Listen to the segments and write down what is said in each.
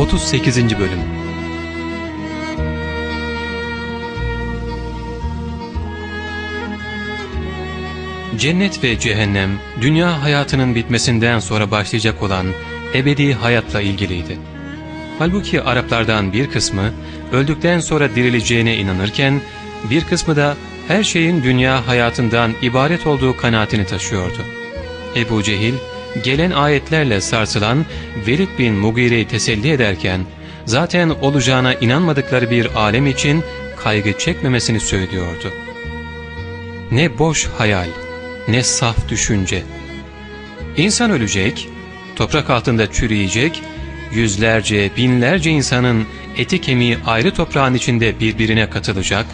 38. Bölüm Cennet ve cehennem, dünya hayatının bitmesinden sonra başlayacak olan ebedi hayatla ilgiliydi. Halbuki Araplardan bir kısmı öldükten sonra dirileceğine inanırken, bir kısmı da her şeyin dünya hayatından ibaret olduğu kanaatini taşıyordu. Ebu Cehil, gelen ayetlerle sarsılan Velid bin Mugire'yi teselli ederken, zaten olacağına inanmadıkları bir alem için kaygı çekmemesini söylüyordu. Ne boş hayal, ne saf düşünce. İnsan ölecek, toprak altında çürüyecek, yüzlerce, binlerce insanın eti kemiği ayrı toprağın içinde birbirine katılacak,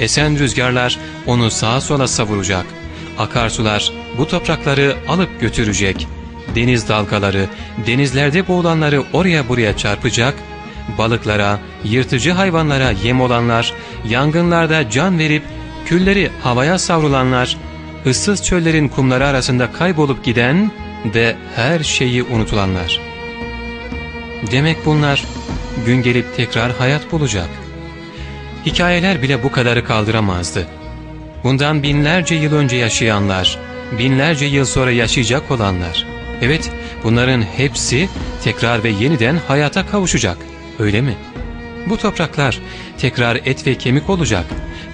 esen rüzgarlar onu sağa sola savuracak, akarsular bu toprakları alıp götürecek, deniz dalgaları, denizlerde boğulanları oraya buraya çarpacak, balıklara, yırtıcı hayvanlara yem olanlar, yangınlarda can verip külleri havaya savrulanlar, ıssız çöllerin kumları arasında kaybolup giden ve her şeyi unutulanlar. Demek bunlar gün gelip tekrar hayat bulacak. Hikayeler bile bu kadarı kaldıramazdı. Bundan binlerce yıl önce yaşayanlar, binlerce yıl sonra yaşayacak olanlar. Evet, bunların hepsi tekrar ve yeniden hayata kavuşacak. Öyle mi? Bu topraklar tekrar et ve kemik olacak.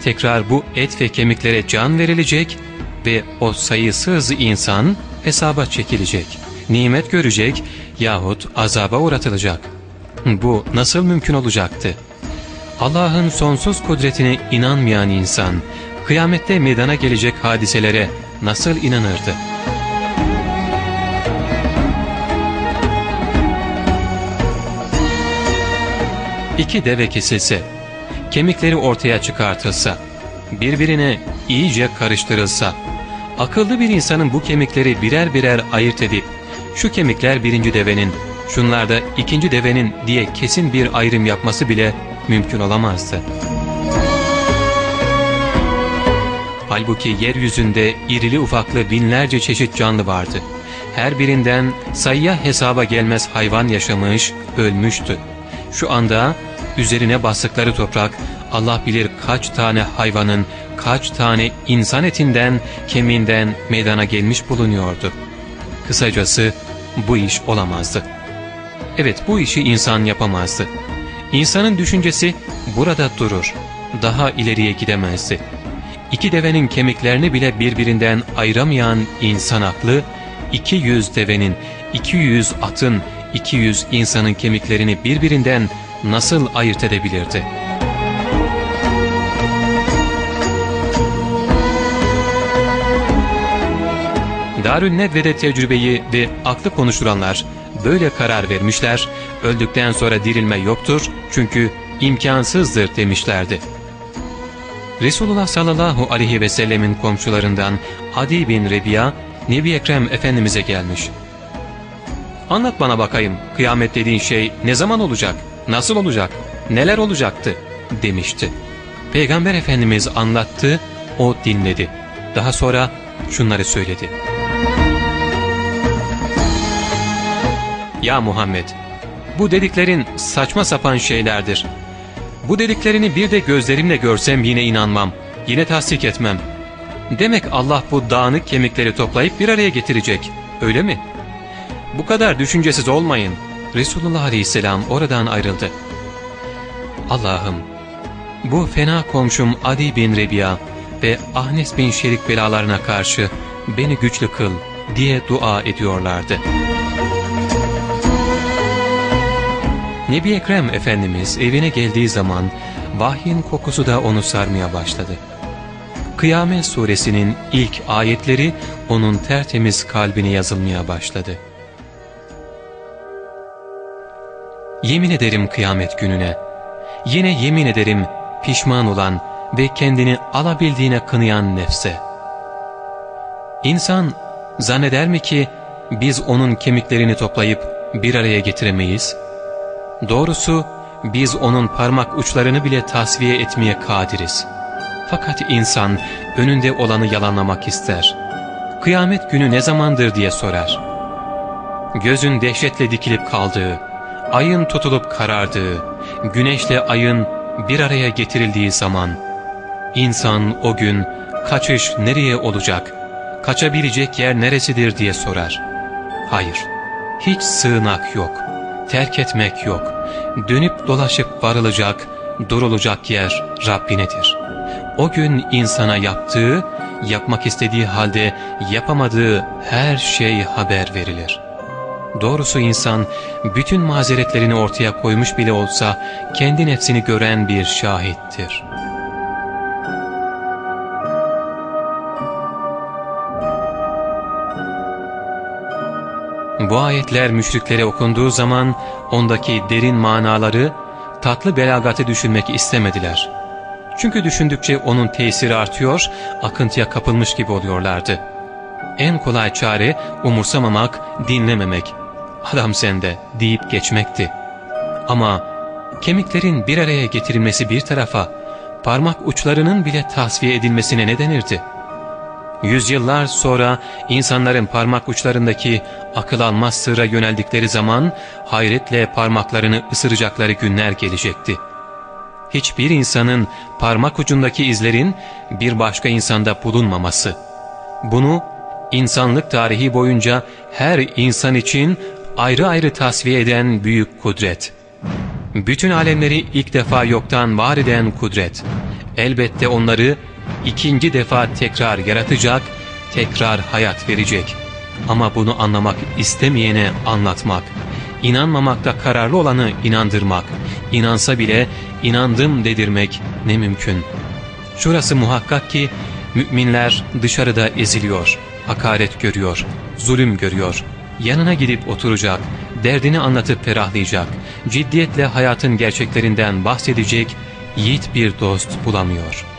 Tekrar bu et ve kemiklere can verilecek ve o sayısız insan hesaba çekilecek. Nimet görecek yahut azaba uğratılacak. Bu nasıl mümkün olacaktı? Allah'ın sonsuz kudretine inanmayan insan, kıyamette meydana gelecek hadiselere nasıl inanırdı? İki deve kesilse, kemikleri ortaya çıkartılsa, birbirine iyice karıştırılsa, akıllı bir insanın bu kemikleri birer birer ayırt edip, şu kemikler birinci devenin, şunlar da ikinci devenin diye kesin bir ayrım yapması bile mümkün olamazdı. Halbuki yeryüzünde irili ufaklı binlerce çeşit canlı vardı. Her birinden sayıya hesaba gelmez hayvan yaşamış, ölmüştü. Şu anda üzerine bastıkları toprak Allah bilir kaç tane hayvanın, kaç tane insan etinden, kemiğinden meydana gelmiş bulunuyordu. Kısacası bu iş olamazdı. Evet bu işi insan yapamazdı. İnsanın düşüncesi burada durur, daha ileriye gidemezdi. İki devenin kemiklerini bile birbirinden ayıramayan insan aklı, 200 devenin, 200 atın, 200 insanın kemiklerini birbirinden nasıl ayırt edebilirdi? Darül Nedve'de tecrübeyi ve aklı konuşturanlar böyle karar vermişler, öldükten sonra dirilme yoktur çünkü imkansızdır demişlerdi. Resulullah sallallahu aleyhi ve sellemin komşularından Adi bin Rebiya, Nebi Ekrem Efendimiz'e gelmiş. ''Anlat bana bakayım, kıyamet dediğin şey ne zaman olacak, nasıl olacak, neler olacaktı?'' demişti. Peygamber Efendimiz anlattı, o dinledi. Daha sonra şunları söyledi. ''Ya Muhammed, bu dediklerin saçma sapan şeylerdir. Bu dediklerini bir de gözlerimle görsem yine inanmam, yine tasdik etmem. Demek Allah bu dağınık kemikleri toplayıp bir araya getirecek, öyle mi? Bu kadar düşüncesiz olmayın. Resulullah Aleyhisselam oradan ayrıldı. Allah'ım, bu fena komşum Adi bin Rebiya ve Ahnes bin Şerik belalarına karşı beni güçlü kıl diye dua ediyorlardı.'' Nebi Ekrem Efendimiz evine geldiği zaman vahyin kokusu da onu sarmaya başladı. Kıyamet suresinin ilk ayetleri onun tertemiz kalbine yazılmaya başladı. Yemin ederim kıyamet gününe, yine yemin ederim pişman olan ve kendini alabildiğine kınayan nefse. İnsan zanneder mi ki biz onun kemiklerini toplayıp bir araya getiremeyiz? Doğrusu biz onun parmak uçlarını bile tasfiye etmeye kadiriz. Fakat insan önünde olanı yalanlamak ister. Kıyamet günü ne zamandır diye sorar. Gözün dehşetle dikilip kaldığı, ayın tutulup karardığı, güneşle ayın bir araya getirildiği zaman, insan o gün kaçış nereye olacak, kaçabilecek yer neresidir diye sorar. Hayır, hiç sığınak yok, terk etmek yok, dönüp dolaşıp varılacak, durulacak yer Rabbinedir. O gün insana yaptığı, yapmak istediği halde yapamadığı her şey haber verilir. Doğrusu insan bütün mazeretlerini ortaya koymuş bile olsa kendi nefsini gören bir şahittir. Bu ayetler müşriklere okunduğu zaman ondaki derin manaları, tatlı belagatı düşünmek istemediler. Çünkü düşündükçe onun tesiri artıyor, akıntıya kapılmış gibi oluyorlardı. En kolay çare umursamamak, dinlememek, adam sende deyip geçmekti. Ama kemiklerin bir araya getirilmesi bir tarafa, parmak uçlarının bile tasfiye edilmesine ne denirdi? Yüzyıllar sonra insanların parmak uçlarındaki akıl almaz sırra yöneldikleri zaman hayretle parmaklarını ısıracakları günler gelecekti. Hiçbir insanın parmak ucundaki izlerin bir başka insanda bulunmaması. Bunu insanlık tarihi boyunca her insan için ayrı ayrı tasfiye eden büyük kudret. Bütün alemleri ilk defa yoktan var eden kudret. Elbette onları ikinci defa tekrar yaratacak, tekrar hayat verecek. Ama bunu anlamak istemeyene anlatmak, inanmamakta kararlı olanı inandırmak, inansa bile inandım dedirmek ne mümkün. Şurası muhakkak ki müminler dışarıda eziliyor, hakaret görüyor, zulüm görüyor. Yanına gidip oturacak, derdini anlatıp ferahlayacak, ciddiyetle hayatın gerçeklerinden bahsedecek yiğit bir dost bulamıyor.''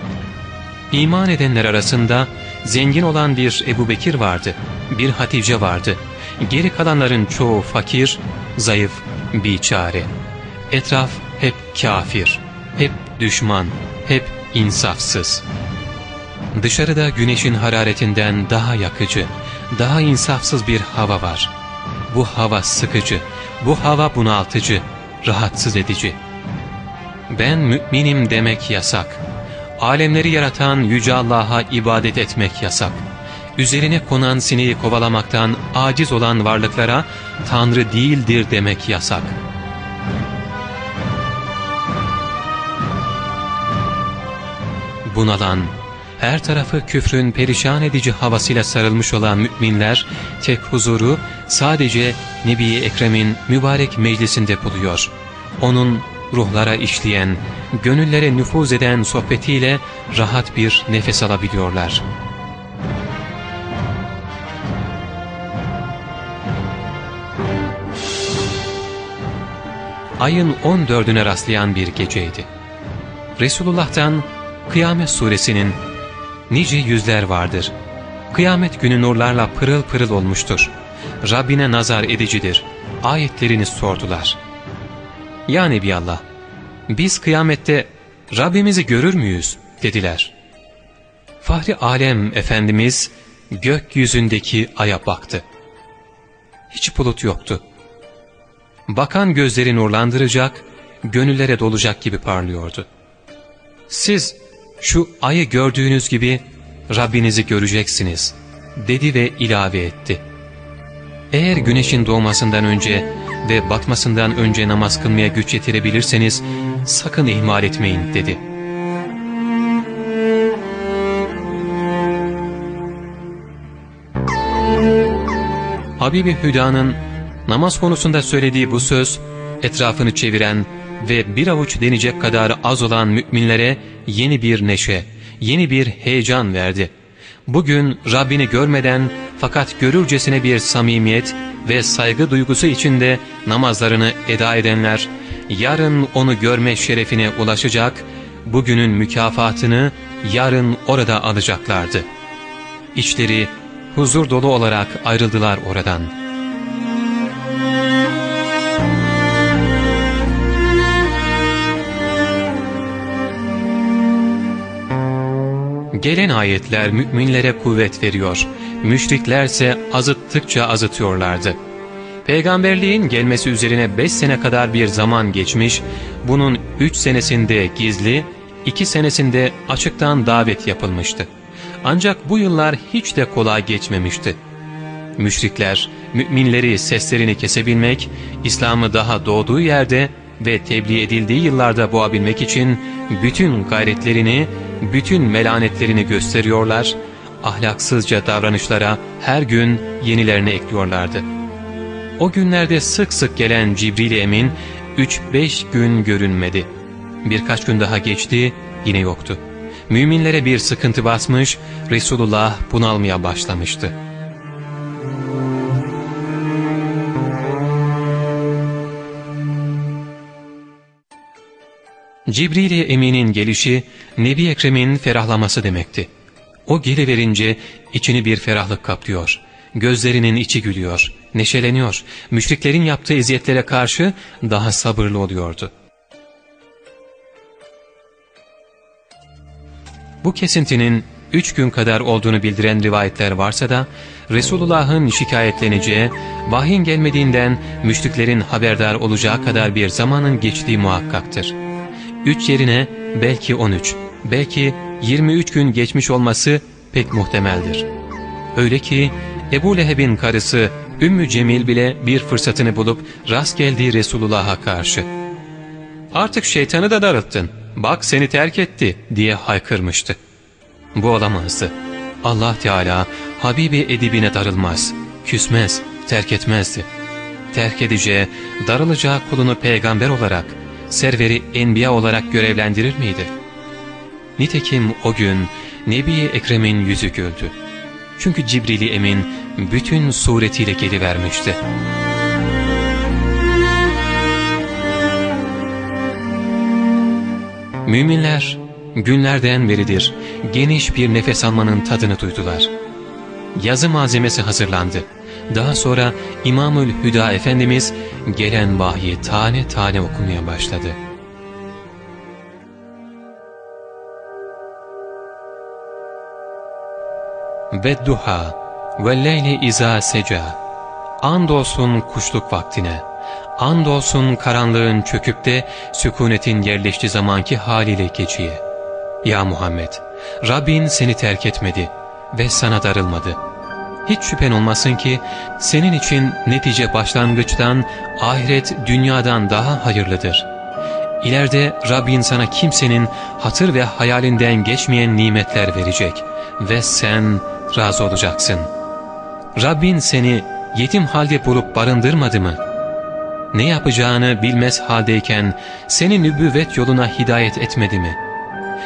İman edenler arasında zengin olan bir Ebu Bekir vardı, bir Hatice vardı. Geri kalanların çoğu fakir, zayıf, biçare. Etraf hep kafir, hep düşman, hep insafsız. Dışarıda güneşin hararetinden daha yakıcı, daha insafsız bir hava var. Bu hava sıkıcı, bu hava bunaltıcı, rahatsız edici. Ben müminim demek yasak alemleri yaratan Yüce Allah'a ibadet etmek yasak. Üzerine konan sineği kovalamaktan aciz olan varlıklara Tanrı değildir demek yasak. Bunalan, her tarafı küfrün perişan edici havasıyla sarılmış olan müminler, tek huzuru sadece Nebi Ekrem'in mübarek meclisinde buluyor. Onun ruhlara işleyen, gönüllere nüfuz eden sohbetiyle rahat bir nefes alabiliyorlar. Ayın 14'üne rastlayan bir geceydi. Resulullah'tan Kıyamet suresinin nice yüzler vardır. Kıyamet günü nurlarla pırıl pırıl olmuştur. Rabbine nazar edicidir. Ayetlerini sordular. Ya Nebiallah, biz kıyamette Rabbimizi görür müyüz dediler. Fahri Alem Efendimiz gökyüzündeki aya baktı. Hiç bulut yoktu. Bakan gözleri nurlandıracak, gönüllere dolacak gibi parlıyordu. Siz şu ayı gördüğünüz gibi Rabbinizi göreceksiniz dedi ve ilave etti. Eğer güneşin doğmasından önce ve batmasından önce namaz kılmaya güç yetirebilirseniz sakın ihmal etmeyin dedi. Habibi Hüda'nın namaz konusunda söylediği bu söz etrafını çeviren ve bir avuç denecek kadar az olan müminlere yeni bir neşe, yeni bir heyecan verdi. Bugün Rabbini görmeden fakat görürcesine bir samimiyet ve saygı duygusu içinde namazlarını eda edenler, yarın onu görme şerefine ulaşacak, bugünün mükafatını yarın orada alacaklardı. İçleri huzur dolu olarak ayrıldılar oradan. Gelen ayetler müminlere kuvvet veriyor, müşriklerse azıttıkça azıtıyorlardı. Peygamberliğin gelmesi üzerine 5 sene kadar bir zaman geçmiş, bunun 3 senesinde gizli, 2 senesinde açıktan davet yapılmıştı. Ancak bu yıllar hiç de kolay geçmemişti. Müşrikler, müminleri seslerini kesebilmek, İslam'ı daha doğduğu yerde ve tebliğ edildiği yıllarda boğabilmek için bütün gayretlerini, bütün melanetlerini gösteriyorlar, ahlaksızca davranışlara her gün yenilerini ekliyorlardı. O günlerde sık sık gelen Cibril Emin 3-5 gün görünmedi. Birkaç gün daha geçti, yine yoktu. Müminlere bir sıkıntı basmış, Resulullah bunalmaya başlamıştı. Cibril-i Emin'in gelişi Nebi Ekrem'in ferahlaması demekti. O geliverince içini bir ferahlık kaplıyor. Gözlerinin içi gülüyor, neşeleniyor. Müşriklerin yaptığı eziyetlere karşı daha sabırlı oluyordu. Bu kesintinin üç gün kadar olduğunu bildiren rivayetler varsa da Resulullah'ın şikayetleneceği, vahyin gelmediğinden müşriklerin haberdar olacağı kadar bir zamanın geçtiği muhakkaktır. Üç yerine belki on üç, belki yirmi üç gün geçmiş olması pek muhtemeldir. Öyle ki Ebu Leheb'in karısı Ümmü Cemil bile bir fırsatını bulup rast geldiği Resulullah'a karşı. ''Artık şeytanı da darılttın, bak seni terk etti.'' diye haykırmıştı. Bu olamazdı. Allah Teala Habibi edibine darılmaz, küsmez, terk etmezdi. Terk edeceği, darılacağı kulunu peygamber olarak, serveri enbiya olarak görevlendirir miydi? Nitekim o gün Nebi Ekrem'in yüzü güldü. Çünkü Cibril-i Emin bütün suretiyle gelivermişti. Müminler günlerden beridir geniş bir nefes almanın tadını duydular. Yazı malzemesi hazırlandı. Daha sonra İmamül Hüda Efendimiz gelen vahyi tane tane okumaya başladı. Ve duha ve leyli izâ seca Andolsun kuşluk vaktine, andolsun karanlığın çöküp de sükunetin yerleştiği zamanki haliyle geceye. Ya Muhammed, Rabbin seni terk etmedi ve sana darılmadı. Hiç şüphen olmasın ki senin için netice başlangıçtan, ahiret dünyadan daha hayırlıdır. İleride Rabbin sana kimsenin hatır ve hayalinden geçmeyen nimetler verecek ve sen razı olacaksın. Rabbin seni yetim halde bulup barındırmadı mı? Ne yapacağını bilmez haldeyken seni nübüvvet yoluna hidayet etmedi mi?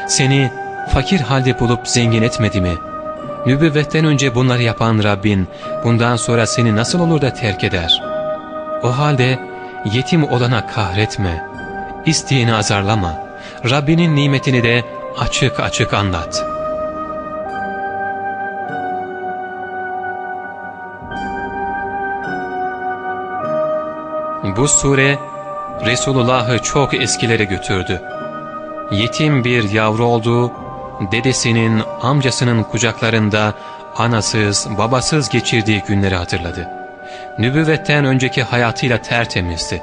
Seni fakir halde bulup zengin etmedi mi? Nübüvvetten önce bunları yapan Rabbin bundan sonra seni nasıl olur da terk eder? O halde yetim olana kahretme, isteyeni azarlama, Rabbinin nimetini de açık açık anlat.'' Bu sure Resulullah'ı çok eskilere götürdü. Yetim bir yavru olduğu, dedesinin, amcasının kucaklarında anasız, babasız geçirdiği günleri hatırladı. Nübüvvetten önceki hayatıyla tertemizdi.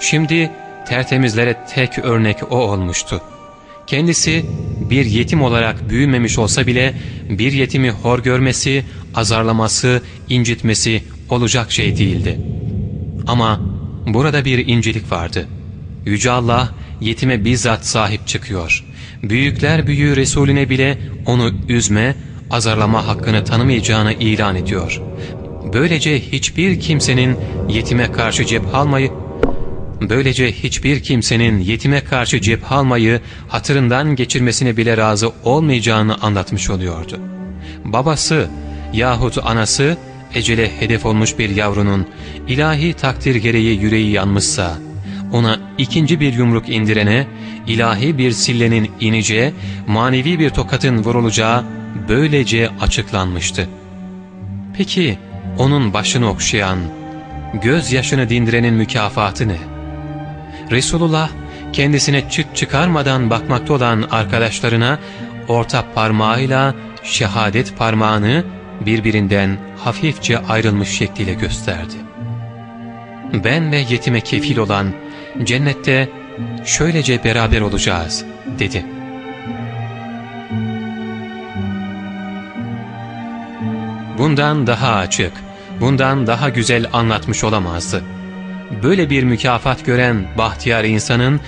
Şimdi tertemizlere tek örnek o olmuştu. Kendisi bir yetim olarak büyümemiş olsa bile bir yetimi hor görmesi, azarlaması, incitmesi olacak şey değildi. Ama Burada bir incelik vardı. Yüce Allah yetime bizzat sahip çıkıyor. Büyükler büyüğü Resulüne bile onu üzme, azarlama hakkını tanımayacağını ilan ediyor. Böylece hiçbir kimsenin yetime karşı cep almayı Böylece hiçbir kimsenin yetime karşı cep almayı hatırından geçirmesine bile razı olmayacağını anlatmış oluyordu. Babası yahut anası ecele hedef olmuş bir yavrunun ilahi takdir gereği yüreği yanmışsa, ona ikinci bir yumruk indirene, ilahi bir sillenin ineceği, manevi bir tokatın vurulacağı böylece açıklanmıştı. Peki onun başını okşayan, gözyaşını dindirenin mükafatı ne? Resulullah kendisine çıt çıkarmadan bakmakta olan arkadaşlarına orta parmağıyla şehadet parmağını birbirinden hafifçe ayrılmış şekliyle gösterdi. ben ve yetime kefil olan cennette şöylece beraber olacağız dedi. Bundan daha açık, bundan daha güzel anlatmış olamazdı. Böyle bir mükafat gören bahtiyar insanın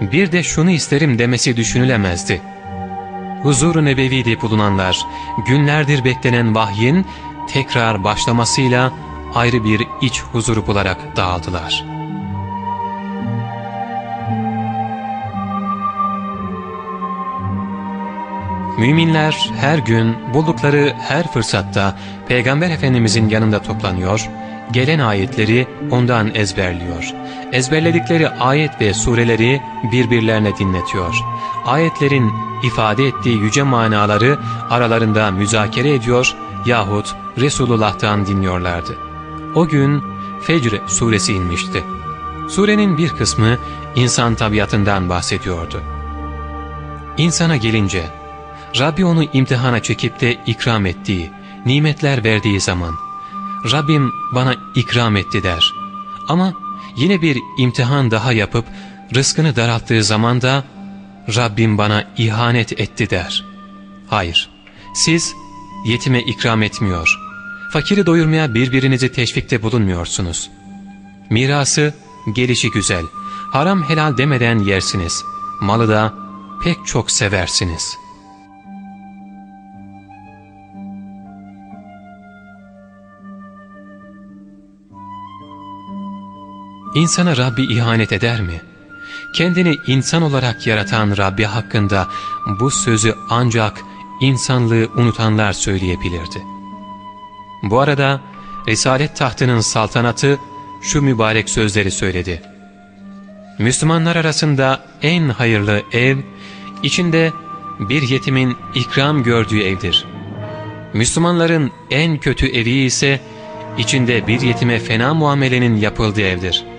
bir de şunu isterim demesi düşünülemezdi. Huzur-u Nebevi'de bulunanlar günlerdir beklenen vahyin tekrar başlamasıyla ayrı bir iç huzuru bularak dağıldılar. Müminler her gün buldukları her fırsatta Peygamber Efendimizin yanında toplanıyor, gelen ayetleri ondan ezberliyor. Ezberledikleri ayet ve sureleri birbirlerine dinletiyor. Ayetlerin ifade ettiği yüce manaları aralarında müzakere ediyor yahut Resulullah'tan dinliyorlardı. O gün Fecr suresi inmişti. Surenin bir kısmı insan tabiatından bahsediyordu. İnsana gelince, Rabbi onu imtihana çekip de ikram ettiği, nimetler verdiği zaman, Rabbim bana ikram etti der. Ama yine bir imtihan daha yapıp rızkını daralttığı zaman da Rabbim bana ihanet etti der. Hayır, siz yetime ikram etmiyor, fakiri doyurmaya birbirinizi teşvikte bulunmuyorsunuz. Mirası gelişi güzel, haram helal demeden yersiniz, malı da pek çok seversiniz.'' İnsana Rabbi ihanet eder mi? Kendini insan olarak yaratan Rabbi hakkında bu sözü ancak insanlığı unutanlar söyleyebilirdi. Bu arada Risalet tahtının saltanatı şu mübarek sözleri söyledi. Müslümanlar arasında en hayırlı ev, içinde bir yetimin ikram gördüğü evdir. Müslümanların en kötü evi ise, içinde bir yetime fena muamelenin yapıldığı evdir.''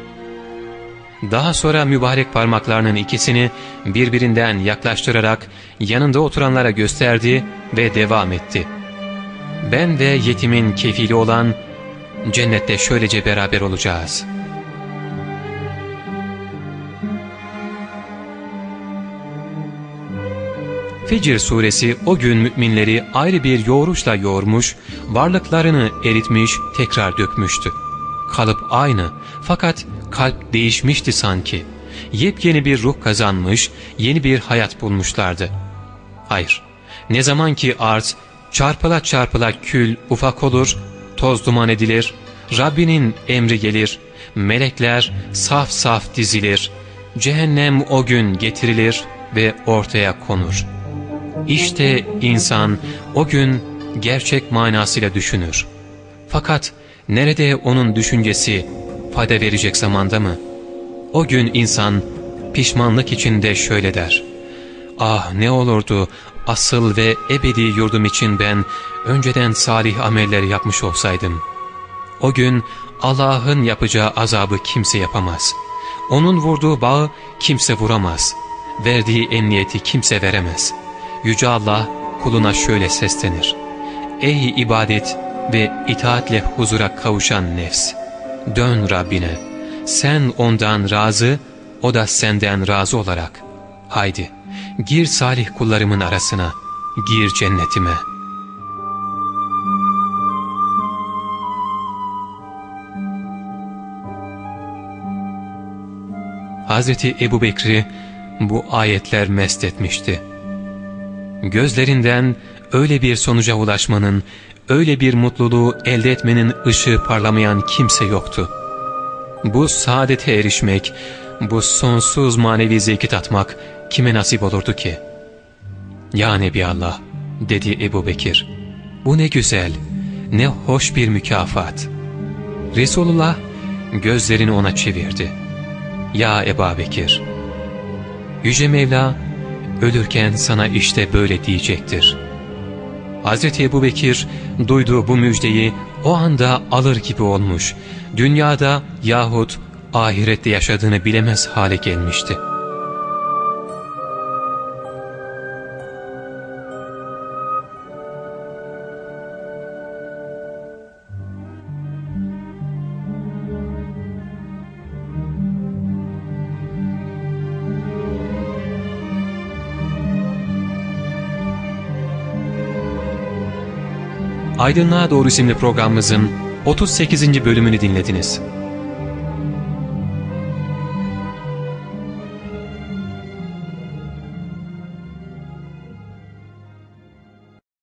Daha sonra mübarek parmaklarının ikisini birbirinden yaklaştırarak yanında oturanlara gösterdi ve devam etti. Ben ve yetimin kefili olan cennette şöylece beraber olacağız. Fecir suresi o gün müminleri ayrı bir yoğuruşla yoğurmuş, varlıklarını eritmiş, tekrar dökmüştü. Kalıp aynı fakat kalp değişmişti sanki. Yepyeni bir ruh kazanmış, yeni bir hayat bulmuşlardı. Hayır, ne zaman ki arz çarpıla çarpıla kül ufak olur, toz duman edilir, Rabbinin emri gelir, melekler saf saf dizilir, cehennem o gün getirilir ve ortaya konur. İşte insan o gün gerçek manasıyla düşünür. Fakat nerede onun düşüncesi, fayda verecek zamanda mı? O gün insan pişmanlık içinde şöyle der. Ah ne olurdu asıl ve ebedi yurdum için ben önceden salih ameller yapmış olsaydım. O gün Allah'ın yapacağı azabı kimse yapamaz. Onun vurduğu bağı kimse vuramaz. Verdiği emniyeti kimse veremez. Yüce Allah kuluna şöyle seslenir. Ey ibadet ve itaatle huzura kavuşan nefs! Dön Rabbine. Sen ondan razı, o da senden razı olarak. Haydi, gir salih kullarımın arasına, gir cennetime. Hazreti Ebu Bekri bu ayetler mest etmişti. Gözlerinden öyle bir sonuca ulaşmanın, öyle bir mutluluğu elde etmenin ışığı parlamayan kimse yoktu. Bu saadete erişmek, bu sonsuz manevi zevki tatmak kime nasip olurdu ki? Ya Nebi Allah, dedi Ebu Bekir, bu ne güzel, ne hoş bir mükafat. Resulullah gözlerini ona çevirdi. Ya Ebu Bekir, Yüce Mevla ölürken sana işte böyle diyecektir.'' Hz. Ebu Bekir duyduğu bu müjdeyi o anda alır gibi olmuş, dünyada yahut ahirette yaşadığını bilemez hale gelmişti. Aydınlığa Doğru isimli programımızın 38. bölümünü dinlediniz.